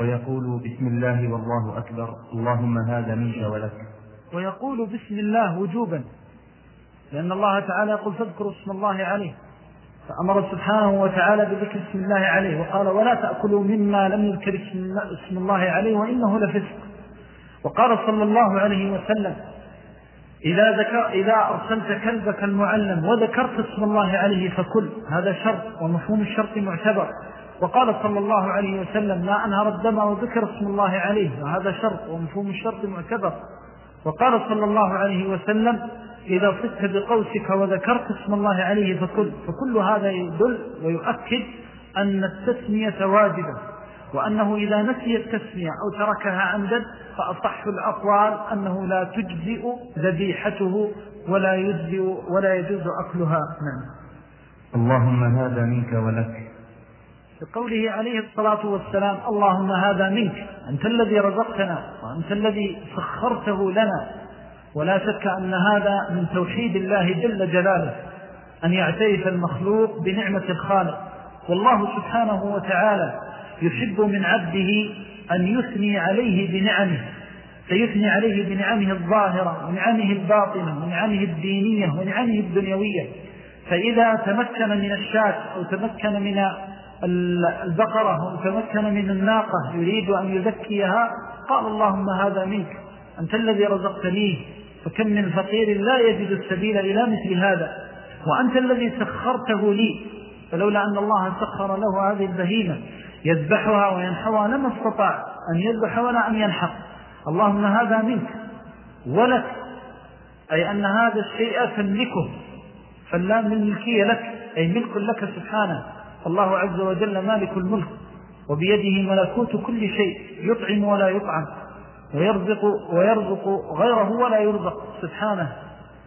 ويقول بسم الله والله أكبر اللهم هذا منك ولك. ويقول بسم الله وجوبا لأن الله تعالى يقول فاذكروا اسم الله عليه. فأمر سبحانه وتعالى بذكر اسم الله عليه وقال ولا تأكلوا مما لم يذكر اسم الله عليه وإنه لفسق. وقال صلى الله عليه وسلم إذا, ذكر إذا أرسلت كلبك المعلم وذكرت اسم الله عليه فكل هذا شرط ومفهوم الشرط معتبر. وقال صلى الله عليه وسلم ما أنهر الدم وذكر اسم الله عليه وهذا شرط ومفهوم الشرط معتبر. وقال صلى الله عليه وسلم إذا صدت بقوسك وذكرت اسم الله عليه فكل فكل هذا يدل ويؤكد أن التسمية واجبة وأنه إذا نسي التسمية أو تركها عمدا فأصح الأقوال أنه لا تجزئ ذبيحته ولا يجزئ ولا يجوز أكلها. نعم. اللهم هذا منك ولك. بقوله عليه الصلاة والسلام اللهم هذا منك أنت الذي رزقتنا وأنت الذي سخرته لنا. ولا شك أن هذا من توحيد الله جل جلاله أن يعترف المخلوق بنعمة الخالق. والله سبحانه وتعالى يحب من عبده أن يثني عليه بنعمه فيثني عليه بنعمه الظاهرة ونعمه الباطنة ونعمه الدينية ونعمه الدنيوية. فإذا تمكن من الشاك أو تمكن من البقرة تمكن من الناقة يريد أن يذكيها قال اللهم هذا منك أنت الذي رزقتنيه فكم من فقير لا يجد السبيل إلى مثل هذا وأنت الذي سخرته لي فلولا أن الله سخر له هذه البهيمة يذبحها وينحوها لما استطاع أن يذبح ولا أن ينحق اللهم هذا منك ولك أي أن هذا الشيء تملكه فاللام الملكية لك أي ملك لك سبحانه. الله عز وجل مالك الملك وبيده ملكوت كل شيء يطعم ولا يطعم ويرزق, ويرزق غيره ولا يرزق. سبحانه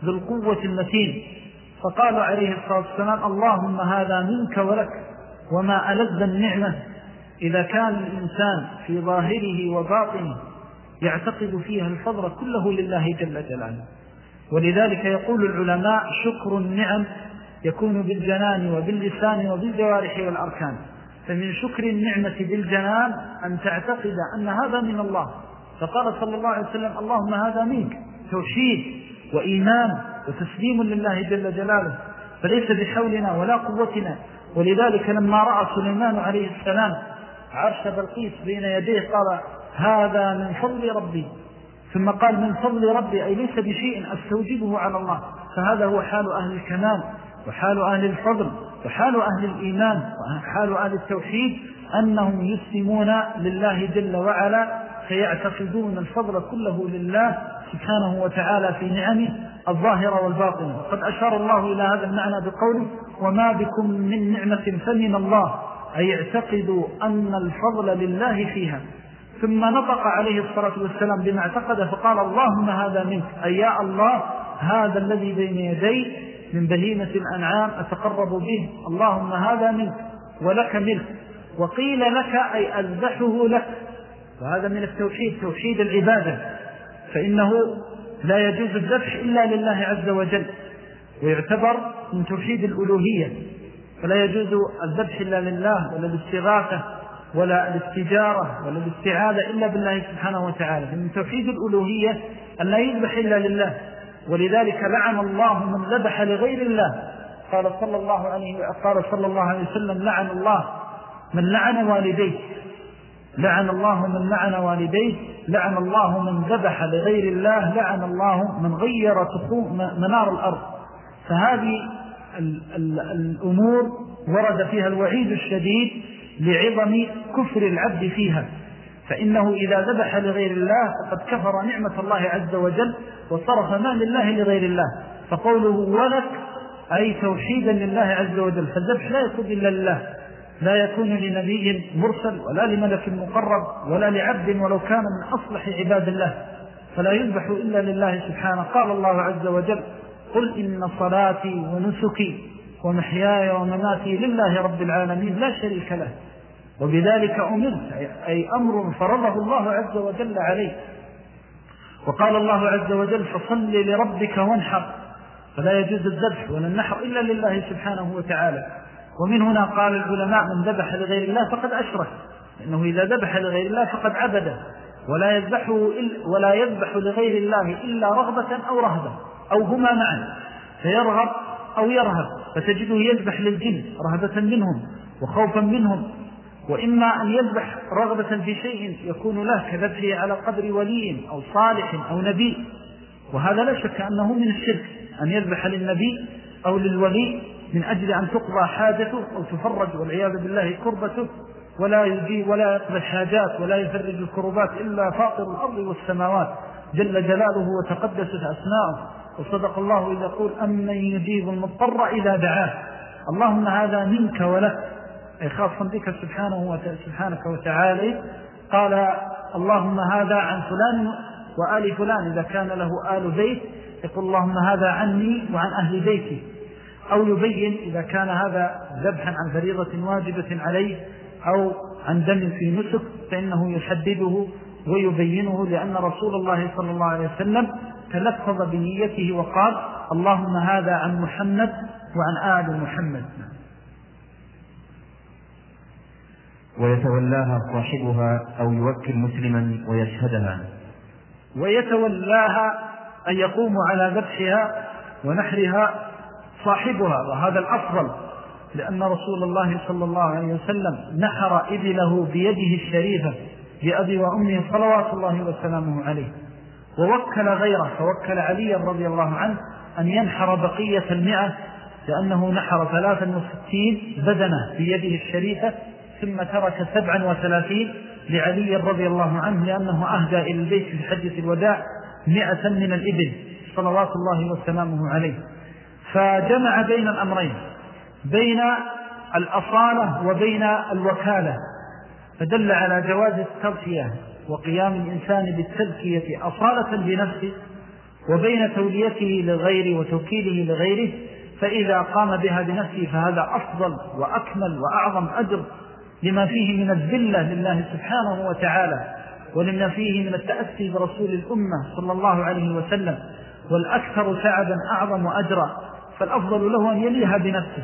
ذو القوة المتين. فقال عليه الصلاة والسلام اللهم هذا منك ولك وما ألذ النعمة. إذا كان الإنسان في ظاهره وباطنه يعتقد فيها الفضل كله لله جل جلاله. ولذلك يقول العلماء شكر النعم يكون بالجنان وباللسان وبالجوارح والأركان. فمن شكر النعمة بالجنان أن تعتقد أن هذا من الله. فقال صلى الله عليه وسلم اللهم هذا منك. توحيد وإيمان وتسليم لله جل جلاله. فليس بحولنا ولا قوتنا. ولذلك لما رأى سليمان عليه السلام عرش بلقيس بين يديه قال هذا من فضل ربي. ثم قال من فضل ربي أي ليس بشيء أستوجبه على الله. فهذا هو حال أهل الكمال. وحال أهل الفضل وحال أهل الإيمان وحال أهل التوحيد أنهم يسلمون لله جل وعلا فيعتقدون الفضل كله لله سبحانه وتعالى في نعمه الظاهرة والباطنة وقد أشار الله إلى هذا المعنى بقوله وما بكم من نعمة فمن الله أي اعتقدوا أن الفضل لله فيها. ثم نطق عليه الصلاة والسلام بما اعتقد فقال اللهم هذا منك. أي يا الله هذا الذي بين يدي من بهيمة الأنعام أتقرب به. اللهم هذا منك ولك ملك وقيل لك أي أذبحه لك. وهذا من التوحيد توحيد العبادة. فإنه لا يجوز الذبح إلا لله عز وجل. ويعتبر من توحيد الألوهية. فلا يجوز الذبح إلا لله ولا الاستغاثة ولا الاستجارة ولا الاستعاذة إلا بالله سبحانه وتعالى. من توحيد الألوهية أن لا يذبح إلا لله. ولذلك لعن الله من ذبح لغير الله. قال صلى الله عليه قال صلى الله عليه وسلم لعن الله من لعن والديه. لعن الله من لعن والديه. لعن الله من ذبح لغير الله. لعن الله من غير منار الأرض. فهذه الأمور ورد فيها الوعيد الشديد لعظم كفر العبد فيها. فإنه إذا ذبح لغير الله فقد كفر نعمة الله عز وجل وصرف ما لله لغير الله. فقوله ولك أي توحيدا لله عز وجل. فالذبح لا يكون إلا لله. لا يكون لنبي مرسل ولا لملك مقرب ولا لعبد ولو كان من أصلح عباد الله. فلا يذبح إلا لله سبحانه. قال الله عز وجل قل إن صلاتي ونسكي ومحياي ومماتي لله رب العالمين. لا شريك له. وبذلك أمرت أي أمر فرضه الله عز وجل عليه. وقال الله عز وجل فصل لربك وانحر. فلا يجوز الذبح ولا النحر إلا لله سبحانه وتعالى. ومن هنا قال العلماء من ذبح لغير الله فقد أشرك. إنه إذا ذبح لغير الله فقد عبده ولا يذبحه ولا يذبح لغير الله إلا رغبة أو رهبة أو هما معا. فيرغب أو يرهب. فتجده يذبح للجن رهبة منهم وخوفا منهم وإما أن يذبح رغبة في شيء يكون له كذبحه على قدر ولي أو صالح أو نبي. وهذا لا شك أنه من الشرك أن يذبح للنبي أو للولي من أجل أن تقضى حاجته أو تفرج والعياذ بالله كربته. ولا يجيب ولا يقضي الحاجات ولا يفرج الكربات إلا فاطر الأرض والسماوات. جل جلاله وتقدست أسماؤه. وصدق الله إذا يقول أمن يجيب المضطر إذا دعاه. اللهم هذا منك ولك. خاصا بك سبحانه سبحانك وتعالى. قال اللهم هذا عن فلان وآل فلان إذا كان له آل بيت يقول اللهم هذا عني وعن أهل بيتي. أو يبين إذا كان هذا ذبحا عن فريضة واجبة عليه أو عن دم في نسك فإنه يحدده ويبينه لأن رسول الله صلى الله عليه وسلم تلفظ بنيته وقال اللهم هذا عن محمد وعن آل محمد. ويتولاها صاحبها أو يوكل مسلما ويشهدها. ويتولاها أن يقوم على ذبحها ونحرها صاحبها. وهذا الأفضل لأن رسول الله صلى الله عليه وسلم نحر إبله بيده الشريفة بأبي وأمه صلوات الله وسلامه عليه. ووكل غيره فوكل علي رضي الله عنه أن ينحر بقية المئة لأنه نحر ثلاثا وستين بدنة بيده الشريفة ثم ترك سبعا وثلاثين لعلي رضي الله عنه لأنه أهدى إلى البيت في حجة الوداع مئة من الإبل صلوات الله وسلامه عليه. فجمع بين الأمرين بين الأصالة وبين الوكالة فدل على جواز التغفية وقيام الإنسان بالتذكية أصالة بنفسه وبين توليته لغيره وتوكيله لغيره فإذا قام بها بنفسه فهذا أفضل وأكمل وأعظم أجر لما فيه من الذلة لله سبحانه وتعالى ولما فيه من التأسي برسول الأمة صلى الله عليه وسلم والأكثر سعدا أعظم أجرا فالأفضل له أن يليها بنفسه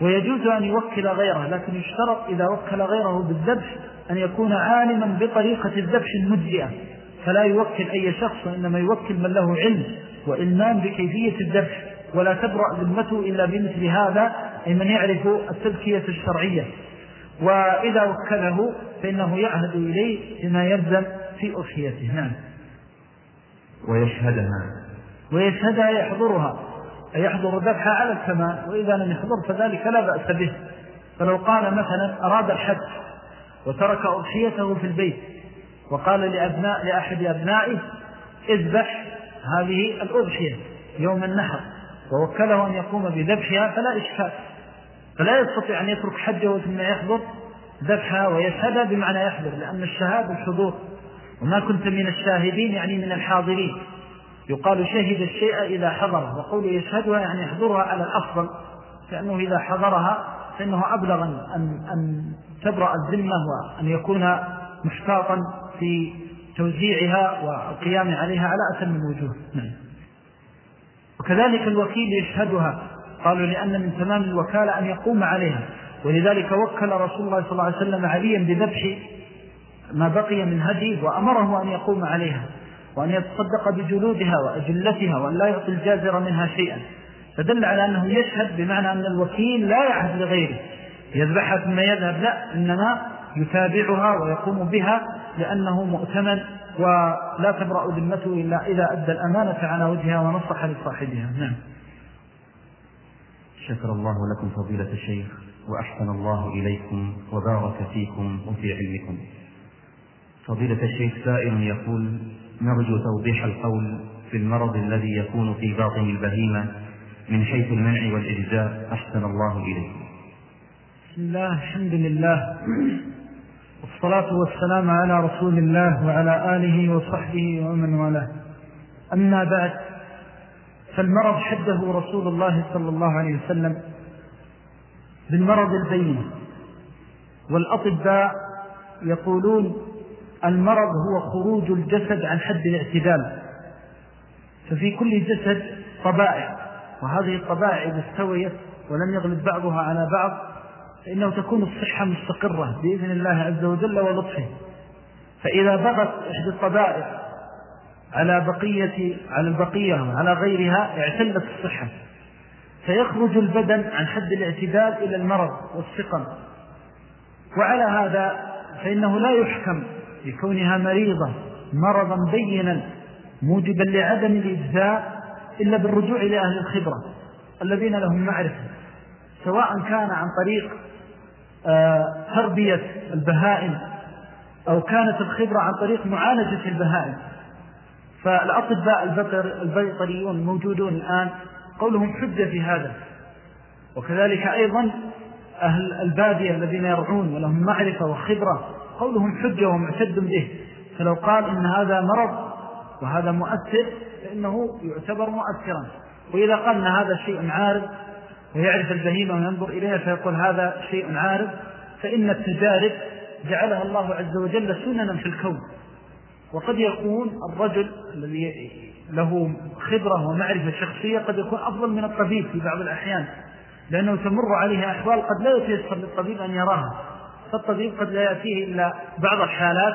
ويجوز أن يوكل غيره لكن يشترط إذا وكل غيره بالذبح أن يكون عالما بطريقة الذبح المجزئة فلا يوكل أي شخص وإنما يوكل من له علم وإلمان بكيفية الذبح ولا تبرأ ذمته إلا بمثل هذا أي من يعرف التذكية الشرعية. وإذا وكله فإنه يعهد إليه بما يلزم في أضحيته نعم. ويشهدها. ويشهدها يحضرها. يحضر ذبحها على الكمال وإذا لم يحضر فذلك لا بأس به. فلو قال مثلا أراد الحج وترك أضحيته في البيت وقال لأبناء لأحد أبنائه اذبح هذه الأضحية يوم النحر ووكله أن يقوم بذبحها فلا إشكال. فلا يستطيع أن يترك حجه ثم يحضر ذبحها ويشهدها بمعنى يحضر لأن الشهاد الحضور. وما كنت من الشاهدين يعني من الحاضرين. يقال شهد الشيء إذا حضره وقول يشهدها يعني يحضرها على الأفضل لأنه إذا حضرها فإنه أبلغ أن, أن تبرأ الذمة وأن يكون محتاطا في توزيعها والقيام عليها على أتم من وجوه نعم. وكذلك الوكيل يشهدها. قالوا لأن من تمام الوكالة أن يقوم عليها. ولذلك وكل رسول الله صلى الله عليه وسلم عليا بذبح ما بقي من هدي وأمره أن يقوم عليها وأن يتصدق بجلودها وأجلتها وأن لا يعطي الجازر منها شيئا. فدل على أنه يشهد بمعنى أن الوكيل لا يعهد لغيره. يذبحها ثم يذهب. لا إنما يتابعها ويقوم بها لأنه مؤتمن ولا تبرأ ذمته إلا إذا أدى الأمانة على وجهها ونصح لصاحبها. نعم. شكر الله لكم فضيلة الشيخ وأحسن الله إليكم وبارك فيكم وفي علمكم. فضيلة الشيخ سائل يقول نرجو توضيح القول في المرض الذي يكون في باطن البهيمة من حيث المنع والإجزاء. أحسن الله إليكم. بسم الله الحمد لله والصلاة والسلام على رسول الله وعلى آله وصحبه ومن والاه. أما بعد فالمرض حده رسول الله صلى الله عليه وسلم بالمرض البين. والأطباء يقولون المرض هو خروج الجسد عن حد الاعتدال. ففي كل جسد طبائع وهذه الطبائع إذا استويت ولم يغلب بعضها على بعض فإنه تكون الصحة مستقرة بإذن الله عز وجل ولطفه فإذا بغت إحدى الطبائع على بقية على البقية وعلى غيرها اعتلت الصحة. فيخرج البدن عن حد الاعتدال إلى المرض والسقم. وعلى هذا فإنه لا يحكم بكونها مريضة مرضا بينا موجبا لعدم الإجزاء إلا بالرجوع إلى أهل الخبرة الذين لهم معرفة. سواء كان عن طريق آه، تربية البهائم أو كانت الخبرة عن طريق معالجة البهائم. فالأطباء البطر البيطريون موجودون الآن قولهم حجة في هذا. وكذلك أيضا أهل البادية الذين يرعون ولهم معرفة وخبرة قولهم حجة ومعتد به. فلو قال إن هذا مرض وهذا مؤثر فإنه يعتبر مؤثرا. وإذا قال أن هذا شيء عارض ويعرف البهيمة وينظر إليها فيقول هذا شيء عارض فإن التجارب جعلها الله عز وجل سننا في الكون. وقد يكون الرجل الذي له خبرة ومعرفة شخصية قد يكون أفضل من الطبيب في بعض الأحيان لأنه تمر عليه أحوال قد لا يتيسر للطبيب أن يراها. فالطبيب قد لا يأتيه إلا بعض الحالات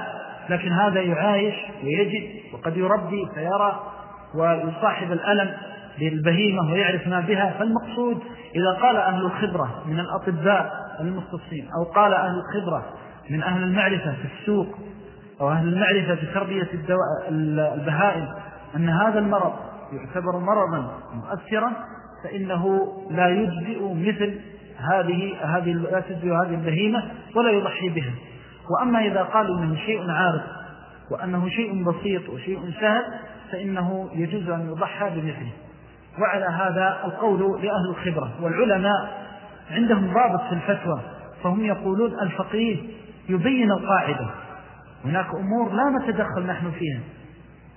لكن هذا يعايش ويجد وقد يربي فيرى ويصاحب الألم للبهيمة ويعرف ما بها. فالمقصود إذا قال أهل الخبرة من الأطباء المختصين أو قال أهل الخبرة من أهل المعرفة في السوق أو أهل المعرفة في تربية البهائم أن هذا المرض يعتبر مرضا مؤثرا فإنه لا يجزئ مثل هذه هذه لا تجزئ هذه البهيمة ولا يضحي بها. وأما إذا قالوا إنه شيء عارض وأنه شيء بسيط وشيء سهل فإنه يجوز أن يضحى بمثله. وعلى هذا القول لأهل الخبرة والعلماء عندهم ضابط في الفتوى فهم يقولون الفقيه يبين القاعدة. هناك أمور لا نتدخل نحن فيها.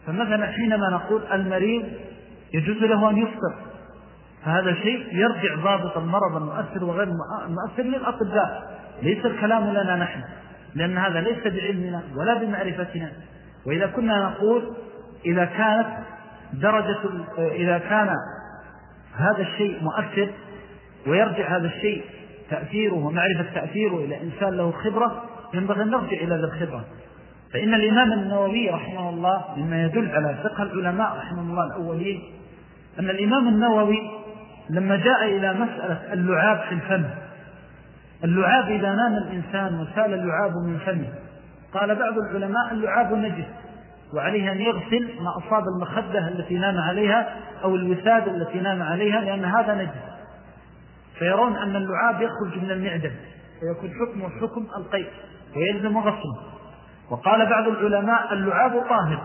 فمثلا حينما نقول المريض يجوز له أن يفطر فهذا شيء يرجع ضابط المرض المؤثر وغير المؤثر للأطباء. ليس الكلام لنا نحن لأن هذا ليس بعلمنا ولا بمعرفتنا. وإذا كنا نقول إذا كانت درجة إذا كان هذا الشيء مؤثر ويرجع هذا الشيء تأثيره ومعرفة تأثيره إلى إنسان له خبرة ينبغي أن نرجع إلى ذا الخبرة. فإن الإمام النووي رحمه الله مما يدل على فقه العلماء رحمه الله الأولين أن الإمام النووي لما جاء إلى مسألة اللعاب في الفم اللعاب إذا نام الإنسان وسال اللعاب من فمه قال بعض العلماء اللعاب نجس وعليه أن يغسل ما أصاب المخدة التي نام عليها أو الوساد التي نام عليها لأن هذا نجس. فيرون أن اللعاب يخرج من المعدة ويكون حكمه حكم القيء ويلزم غسله. وقال بعض العلماء اللعاب طاهر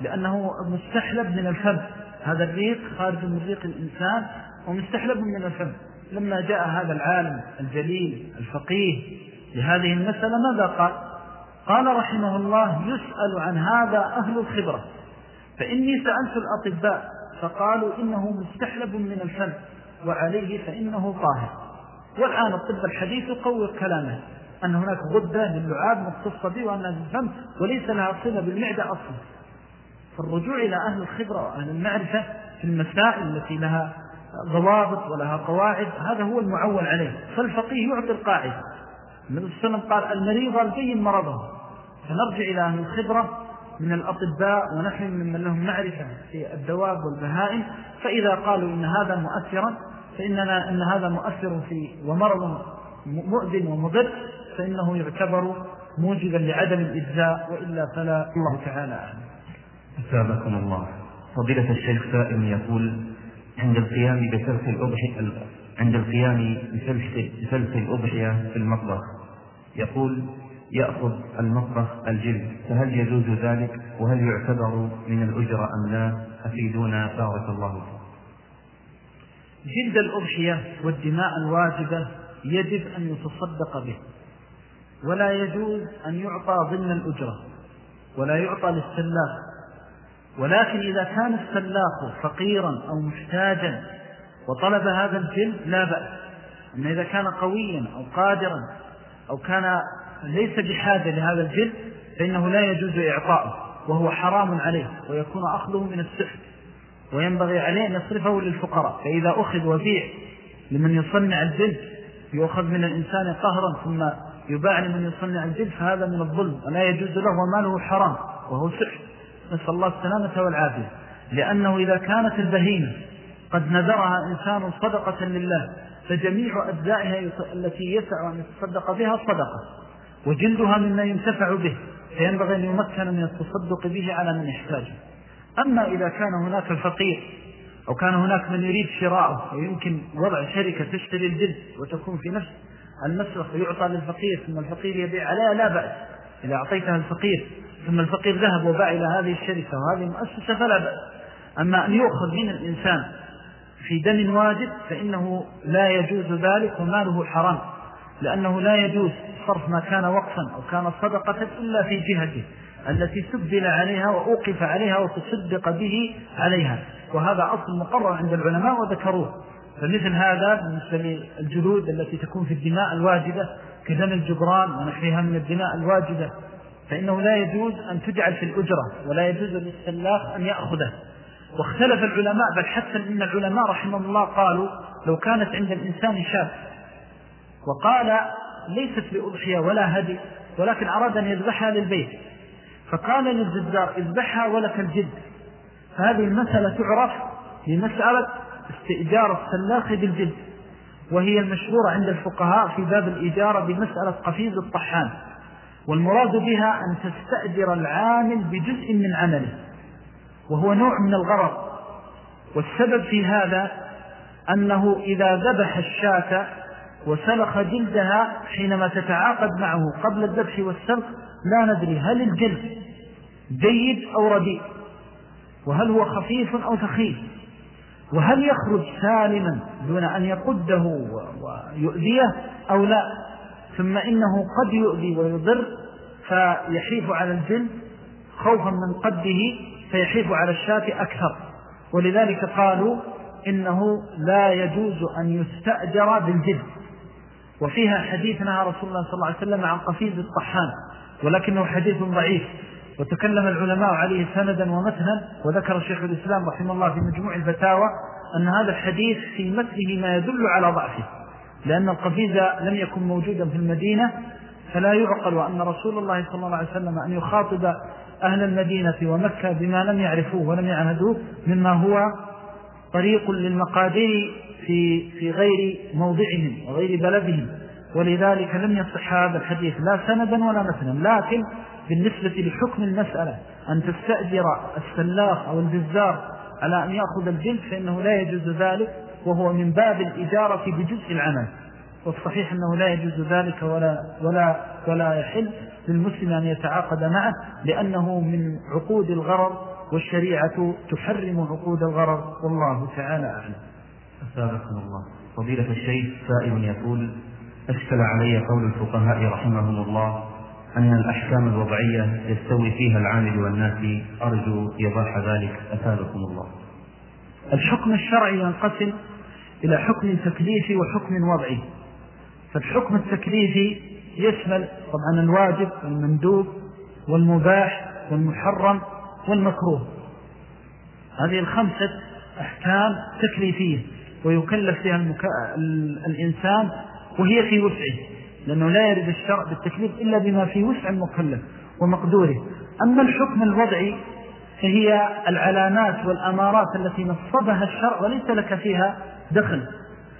لأنه مستحلب من الفم. هذا الريق خارج من ريق الإنسان ومستحلب من الفم. لما جاء هذا العالم الجليل الفقيه لهذه المسألة ماذا قال؟ قال رحمه الله يسأل عن هذا أهل الخبرة فإني سألت الأطباء فقالوا إنه مستحلب من الفم وعليه فإنه طاهر. والآن الطب الحديث يقوي كلامه. أن هناك غدة للعاب مختصة به وأنها الفم وليس لها صلة بالمعدة أصلا. فالرجوع إلى أهل الخبرة وأهل المعرفة في المسائل التي لها ضوابط ولها قواعد هذا هو المعول عليه. فالفقيه يعطي القاعدة. النبي صلى الله قال المريض البين مرضه. فنرجع إلى أهل الخبرة من الأطباء ونحن ممن لهم معرفة في الدواب والبهائم. فإذا قالوا إن هذا مؤثرا فإننا أن هذا مؤثر في ومرض مؤذن ومضر فإنه يعتبر موجبا لعدم الإجزاء وإلا فلا. الله تعالى أعلم. أسابكم الله. فضيلة الشيخ سائم يقول عند القيام بسلف الأضحية عند القيام بسلف الأضحية في المطبخ يقول يأخذ المطبخ الجلد فهل يجوز ذلك؟ وهل يعتبر من الأجرة أم لا؟ أفيدونا بارك الله جلد الأضحية والدماء الواجبة يجب أن يتصدق به. ولا يجوز أن يعطى ضمن الأجرة ولا يعطى للسلاخ. ولكن إذا كان السلاخ فقيرا أو محتاجا وطلب هذا الجلد لا بأس. أما إذا كان قويا أو قادرا أو كان ليس بحاجة لهذا الجلد فإنه لا يجوز إعطاؤه وهو حرام عليه ويكون أخذه من السحت وينبغي عليه أن يصرفه للفقراء. فإذا أخذ وبيع لمن يصنع الجلد يؤخذ من الإنسان قهرا ثم يباع لمن يصنع الجلد فهذا من الظلم ولا يجوز له وماله حرام وهو سحر. نسأل الله السلامة والعافية. لأنه إذا كانت البهيمة قد نذرها إنسان صدقة لله فجميع أجزائها التي يسع أن يتصدق بها صدقة وجلدها مما ينتفع به فينبغي أن يمكن من التصدق به على من يحتاجه. أما إذا كان هناك الفقير أو كان هناك من يريد شراءه ويمكن وضع شركة تشتري الجلد وتكون في نفس المسرح ويعطى للفقير ثم الفقير يبيع. عليها لا بأس. إذا أعطيتها الفقير ثم الفقير ذهب وباع إلى هذه الشركة وهذه المؤسسة فلا بأس. أما أن يؤخذ من الإنسان في دم واجب فإنه لا يجوز ذلك وماله حرام لأنه لا يجوز صرف ما كان وقفا أو كان صدقة إلا في جهته التي سبل عليها وأوقف عليها وتصدق به عليها. وهذا أصل مقرر عند العلماء وذكروه. فمثل هذا بالنسبة للجلود التي تكون في الدماء الواجدة كدم الجبران ونحيها من الدماء الواجدة فإنه لا يجوز أن تجعل في الأجرة ولا يجوز للسلاخ أن يأخذه. واختلف العلماء بل حتى إن العلماء رحمه الله قالوا لو كانت عند الإنسان شاب وقال ليست بأضحية ولا هدي ولكن أراد أن يذبحها للبيت. فقال للجزار اذبحها ولك الجد. فهذه المسألة تعرف بمسألة استئجار السلاخ بالجد وهي المشهورة عند الفقهاء في باب الإجارة بمسألة قفيز الطحان والمراد بها أن تستأجر العامل بجزء من عمله وهو نوع من الغرض والسبب في هذا أنه إذا ذبح الشاة وسلخ جلدها حينما تتعاقد معه قبل الذبح والسلخ لا ندري هل الجلد جيد أو رديء وهل هو خفيف أو ثخيف وهل يخرج سالما دون أن يقده ويؤذيه أو لا؟ ثم إنه قد يؤذي ويضر فيحيف على الجلد خوفا من قده فيحيف على الشاة أكثر. ولذلك قالوا إنه لا يجوز أن يستأجر بالجلد وفيها حديث نهى رسول الله صلى الله عليه وسلم عن قفيز الطحان ولكنه حديث ضعيف. وتكلم العلماء عليه سندا ومتنا وذكر الشيخ الإسلام رحمه الله في مجموع الفتاوى أن هذا الحديث في متنه ما يدل على ضعفه لأن القفيز لم يكن موجودا في المدينة فلا يعقل وأن رسول الله صلى الله عليه وسلم أن يخاطب أهل المدينة ومكة بما لم يعرفوه ولم يعهدوه مما هو طريق للمقادير في, في غير موضعهم وغير بلدهم. ولذلك لم يصح هذا الحديث لا سندا ولا مثلا لكن بالنسبة لحكم المسألة أن تستأجر السلاخ أو الجزار على أن يأخذ الجلد فإنه لا يجوز ذلك وهو من باب الإجارة بجزء العمل. والصحيح أنه لا يجوز ذلك ولا, ولا, ولا يحل للمسلم أن يتعاقد معه لأنه من عقود الغرر والشريعة تحرم عقود الغرر والله تعالى أعلم. أسابقنا الله. فضيلة الشيخ سائل يقول أشكل علي قول الفقهاء رحمهم الله أن الأحكام الوضعية يستوي فيها العامل والناس. أرجو إيضاح ذلك. أسابقكم الله. الحكم الشرعي ينقسم إلى حكم تكليفي وحكم وضعي. فالحكم التكليفي يشمل طبعا الواجب والمندوب والمباح والمحرم والمكروه. هذه الخمسة أحكام تكليفية ويكلف فيها. الإنسان وهي في وسعه. لأنه لا يرد الشرع بالتكليف إلا بما في وسع المكلف ومقدوره. أما الحكم الوضعي فهي العلامات والأمارات التي نصبها الشرع وليس لك فيها دخل.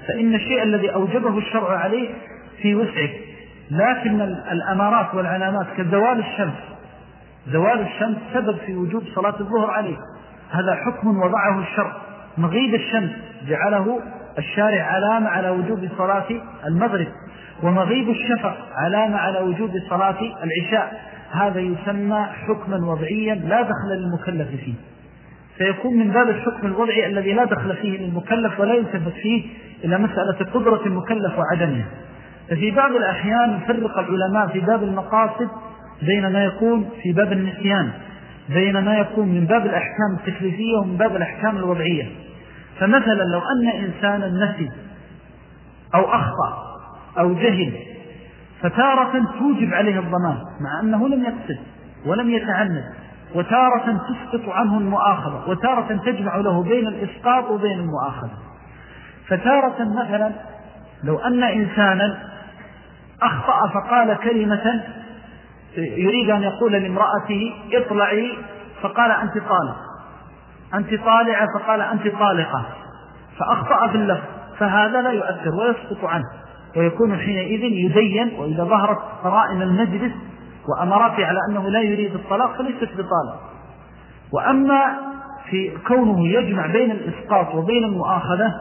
فإن الشيء الذي أوجبه الشرع عليه في وسعه. لكن الأمارات والعلامات كزوال الشمس. زوال الشمس سبب في وجوب صلاة الظهر عليه. هذا حكم وضعه الشرع. مغيب الشمس جعله الشارع علامة على وجوب صلاة المغرب. ومغيب الشفق علامة على وجوب صلاة العشاء. هذا يسمى حكما وضعيا لا دخل للمكلف فيه. فيكون من باب الحكم الوضعي الذي لا دخل فيه للمكلف ولا يلتفت فيه إلى مسألة قدرة المكلف وعدمها ففي بعض الأحيان يفرق العلماء في باب المقاصد بين ما يكون في باب النسيان بين ما يكون من باب الأحكام التكليفية ومن باب الأحكام الوضعية. فمثلا لو أن إنسانا نسي أو أخطأ أو جهل فتارة توجب عليه الضمان مع أنه لم يقصد ولم يتعند وتارة تسقط عنه المؤاخذة وتارة تجمع له بين الإسقاط وبين المؤاخذة. فتارة مثلا لو أن إنسانا أخطأ فقال كلمة يريد أن يقول لامرأته اطلعي فقال أنت طالق. أنت طالعة فقال أنت طالقة. فأخطأ في اللفظ فهذا لا يؤثر ويسقط عنه. ويكون حينئذ يبين وإذا ظهرت قرائن المجلس وأمراته على أنه لا يريد الطلاق فليست بطالق. وأما في كونه يجمع بين الإسقاط وبين المؤاخذة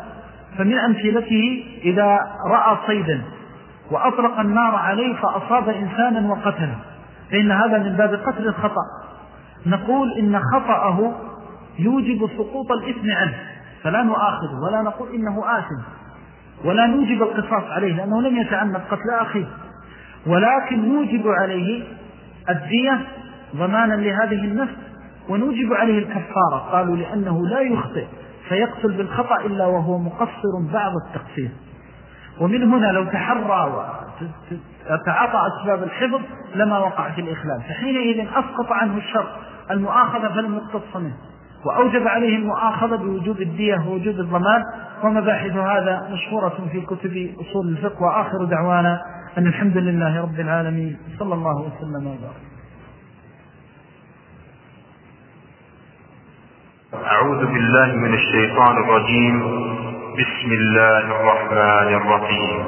فمن أمثلته إذا رأى صيدا وأطلق النار عليه فأصاب إنسانا وقتله. فإن هذا من باب قتل الخطأ. نقول إن خطأه يوجب سقوط الإثم عنه فلا نؤاخذه ولا نقول إنه آثم. ولا نوجب القصاص عليه لأنه لم يتعنى قتل أخيه. ولكن نوجب عليه الدية ضمانا لهذه النفس ونوجب عليه الكفارة. قالوا لأنه لا يخطئ فيقتل بالخطأ إلا وهو مقصر بعض التقصير. ومن هنا لو تحرى وتعاطى أسباب الحفظ لما وقع في الإخلال. فحينئذ أسقط عنه الشر المؤاخذة فلم يقتص منه. وأوجب عليه المؤاخذة بوجوب الدية ووجوب الضمان ومباحث هذا مشهورة في كتب أصول الفقه وآخر دعوانا أن الحمد لله رب العالمين. صلى الله وسلم وبارك. أعوذ بالله من الشيطان الرجيم. بسم الله الرحمن الرحيم.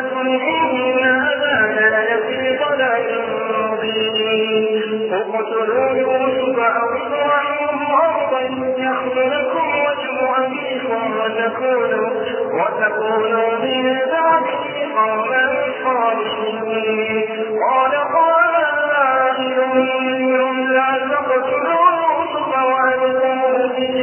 ضربتم إن أبانا أرضا يخل لكم وجه وتكونوا, وتكونوا من بعده قوما صالحين قال قائل منهم لعل اقتلوا يوسف وألقوه في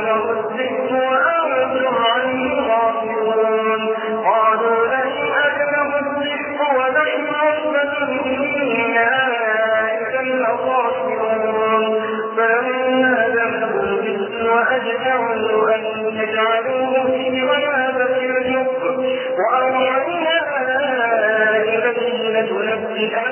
له الذئب وأنتم عنه غافلون قالوا لن أكله الذئب ونحن فإنا إذا لخاسرون فلما ذهبوا به وأجمعوا أن يجعلوه في غيابة الجب وأوحينا إليه لتنبئن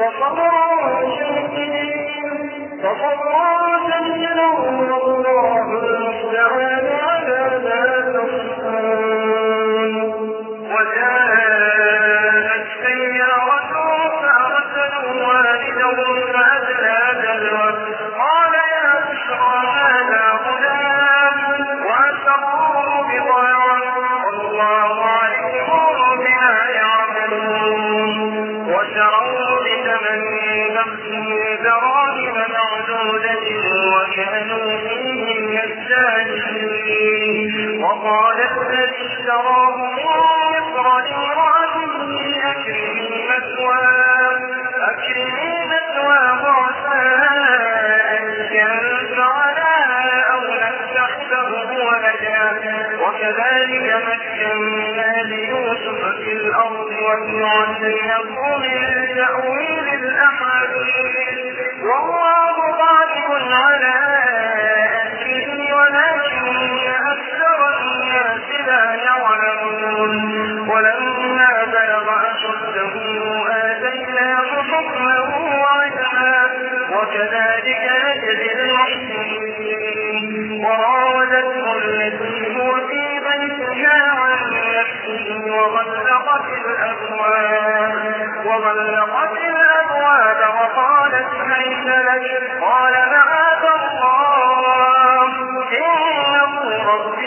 وجاءت وكذلك مكنا ليوسف في الأرض وجعلناه من تأويل الأحاديث والله غالب على وكذلك نجزي المحسنين. وراودته التي هو في بيتها عن نفسه وغلقت الأبواب وقالت ليس لك؟ قال معاذ الله. إنه ربي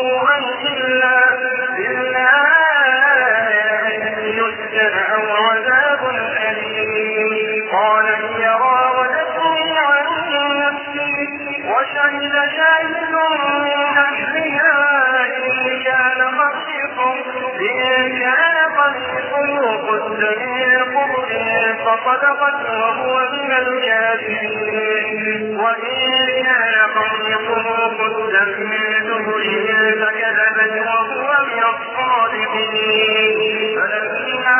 كان قميصه قد من قبل فصدقت وهو من الكاذبين وإن كان قميصه قد من فكذبت وهو من الصادقين فلما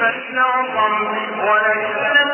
فاستعصم ولئن لم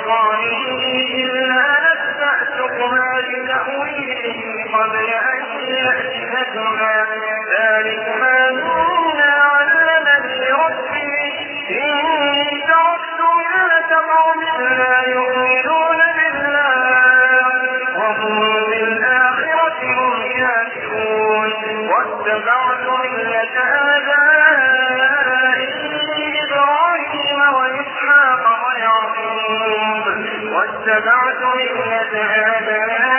ترزقانه إلا نبأتكما بتأويله قبل أن علمني ربي تركت ملة قوم لا يؤمنون. واتبعت ملة آبائي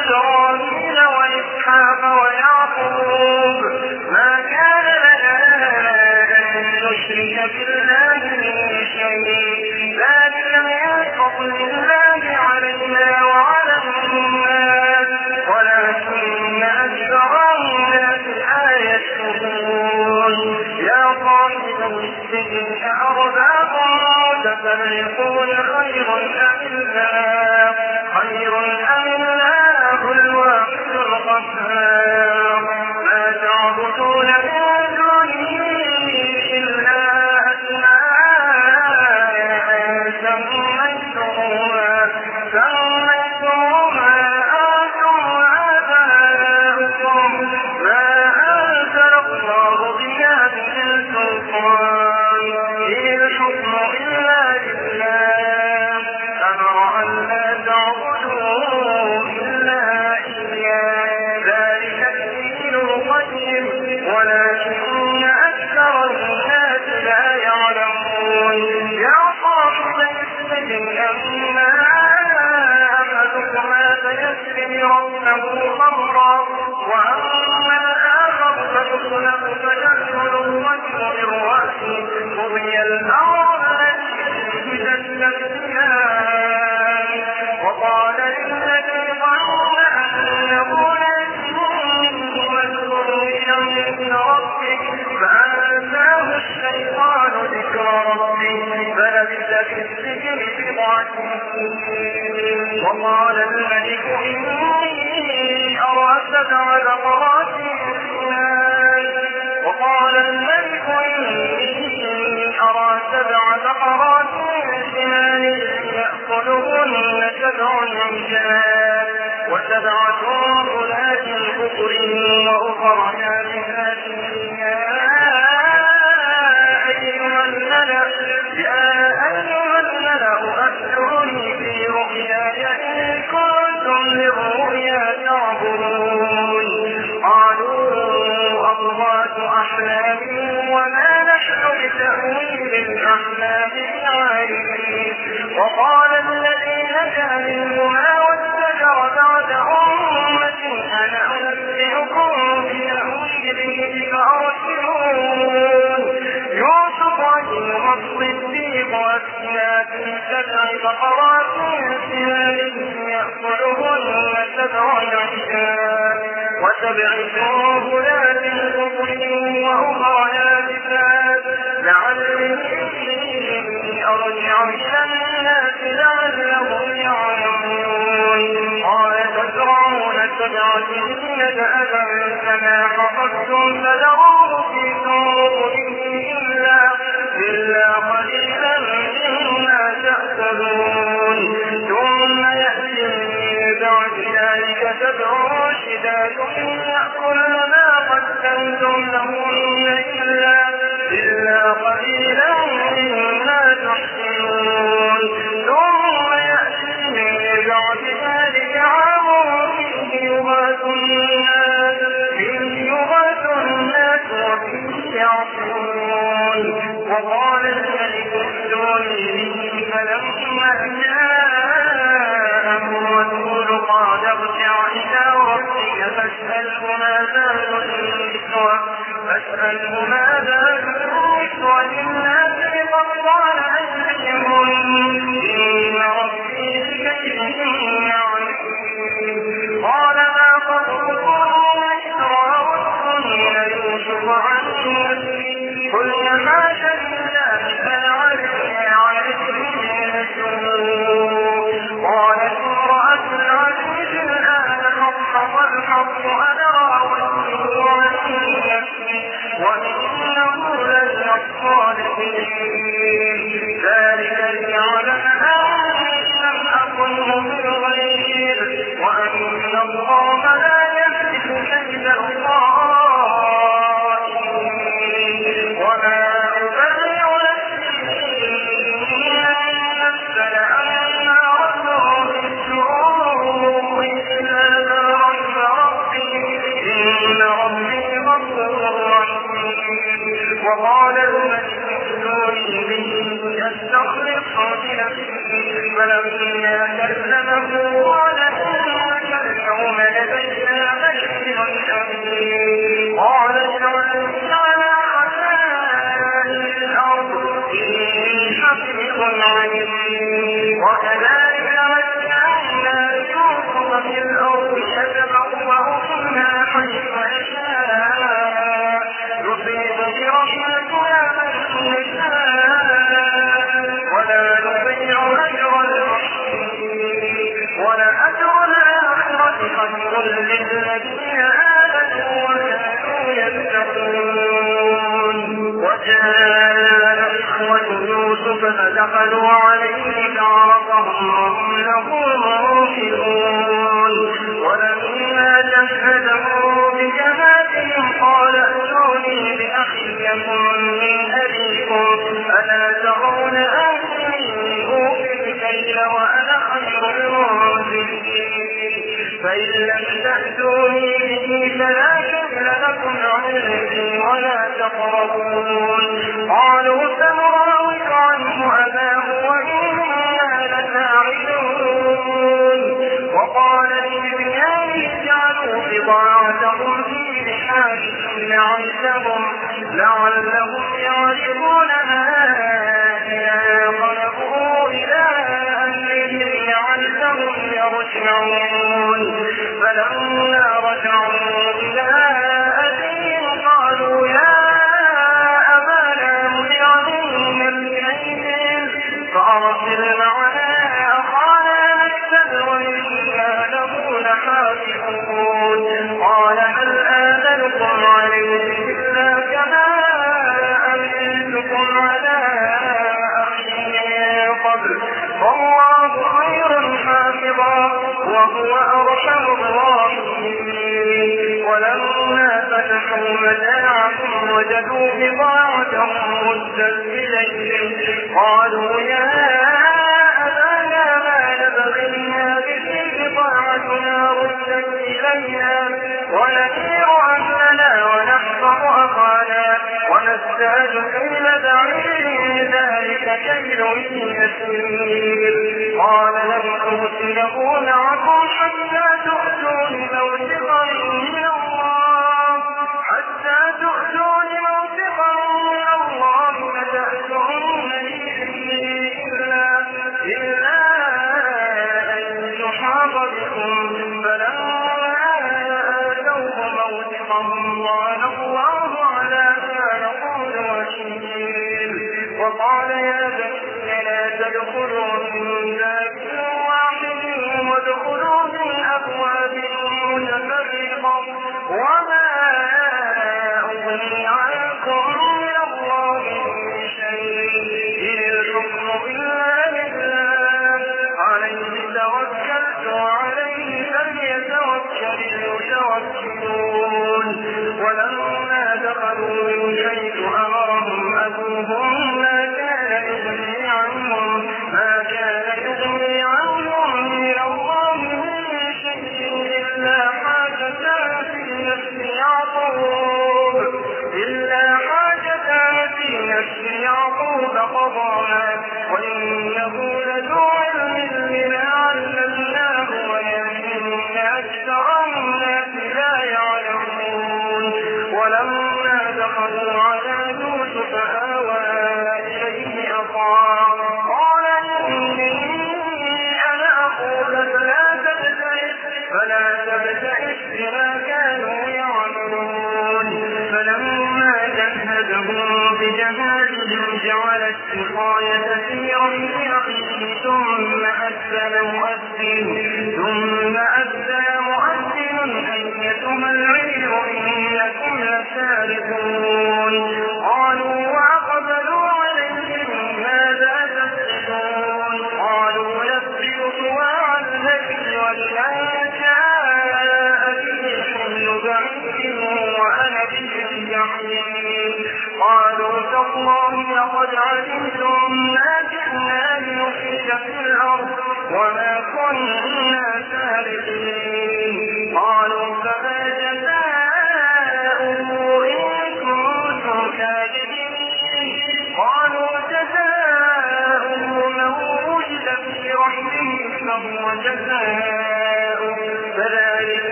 إبراهيم وإسحاق ويعقوب. ما كان لنا أن نشرك بالله من شيء ذلك من فضل الله علينا وعلى الناس ولكن أكثر الناس لا يشكرون. يا صاحب السجن أأرباب متفرقون خير أم خير أم الله الواحد القهار. ما تعبدون من قضي الأمر الذي تستفتيان وقال للذي ظن أنه ربك فأنساه الشيطان ذكر ربه فلبث في السجن وقال الملك إني أرى سبع بقرات وقال الملك إني أرى سبع بقرات سمان يأكلهن سبع عجاب وسبع سنبلات بكر وأخر يابسات أيها الملأ يا أيها الملأ في رؤياي إن كنتم للرؤيا قالوا وما نحن بتأويل الأحلام بعالمين وقال الذي نجا منهما واتبع بعد أمة أنا أنبئكم بتأويله فأرسلون يوسف أيها الصديق في سبع بقرات سمان يأكلهن سبع عجاب وسبع سنبلات خضر وأخرى لعلي أرجع إلى الناس لعلهم يعلمون قال تزرعون سبع سنين فما حفظتم فذروه في سوقه إلا إلا قليلا مما تأكلون ثم يأتي بعد ذلك سبع شداد يأكل ما قدمتم لهن إلا إلا قليلا مما تحسنون. فاسأله ما بال النسوة فاسأله ما بال النسوة قال لدينا ملك أمين إخوة يوسف فدخلوا عليه فعرفهم وهم له منكرون ولما جهزه بجهازهم قال أتوني بأخ يكن من أبيكم. ألا ترون أني أوفي الكيل وأنا خير المنزلين فإن لم تأتوني به فلا لكم عندي ولا تقربون. قالوا سنراوك عنه أباه وإنا لفاعلون وقال لفتيان اجعلوا بضاعتهم في رحالهم لعلهم لعلهم يعرفونها إذا إلى لعلهم يرجعون. فلما رجعوا وهو أرحم الراحمين. ولما فتحوا متاعهم وجدوا بضاعتهم ردت إليهم قالوا يا أبانا ما لبغينا به بضاعتنا ردت إلينا ونكير أهلنا ونحفظ أخانا ونزداد كيل بعير ذلك كيل يسير. قال لن أرسله معكم حتى تؤتون موسى كل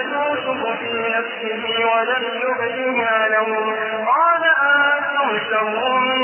يوسف في نفسه ولم يبدها لهم قال مكانا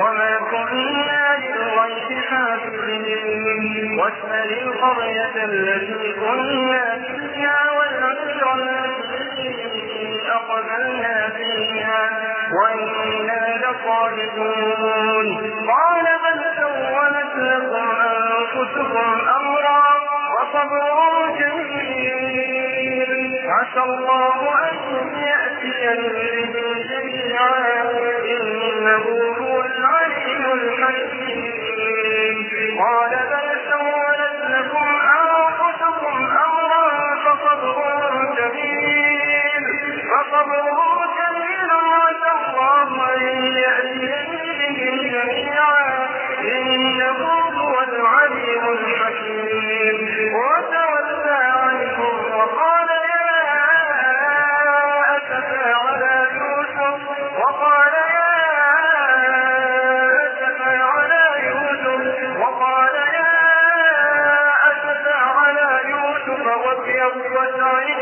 وما كنا للغيب حافظين واسأل القرية التي كنا فيها والعشر التي أقبلنا فيها. وإنا لصادقون. قال بل سولت لكم أنفسكم أمرا وصبر جميل. عسى الله أن يأتيني به جميعا. إنه هو العليم الحكيم. قال بل سولت لكم أنفسكم أمرا فصبر جميل. فصبر جميل وعسى الله أن يأتيني بهم جميعا. إنه هو العليم الحكيم. وتولى عنكم وقال يا أسفى على يوسف وقال رب أضل عن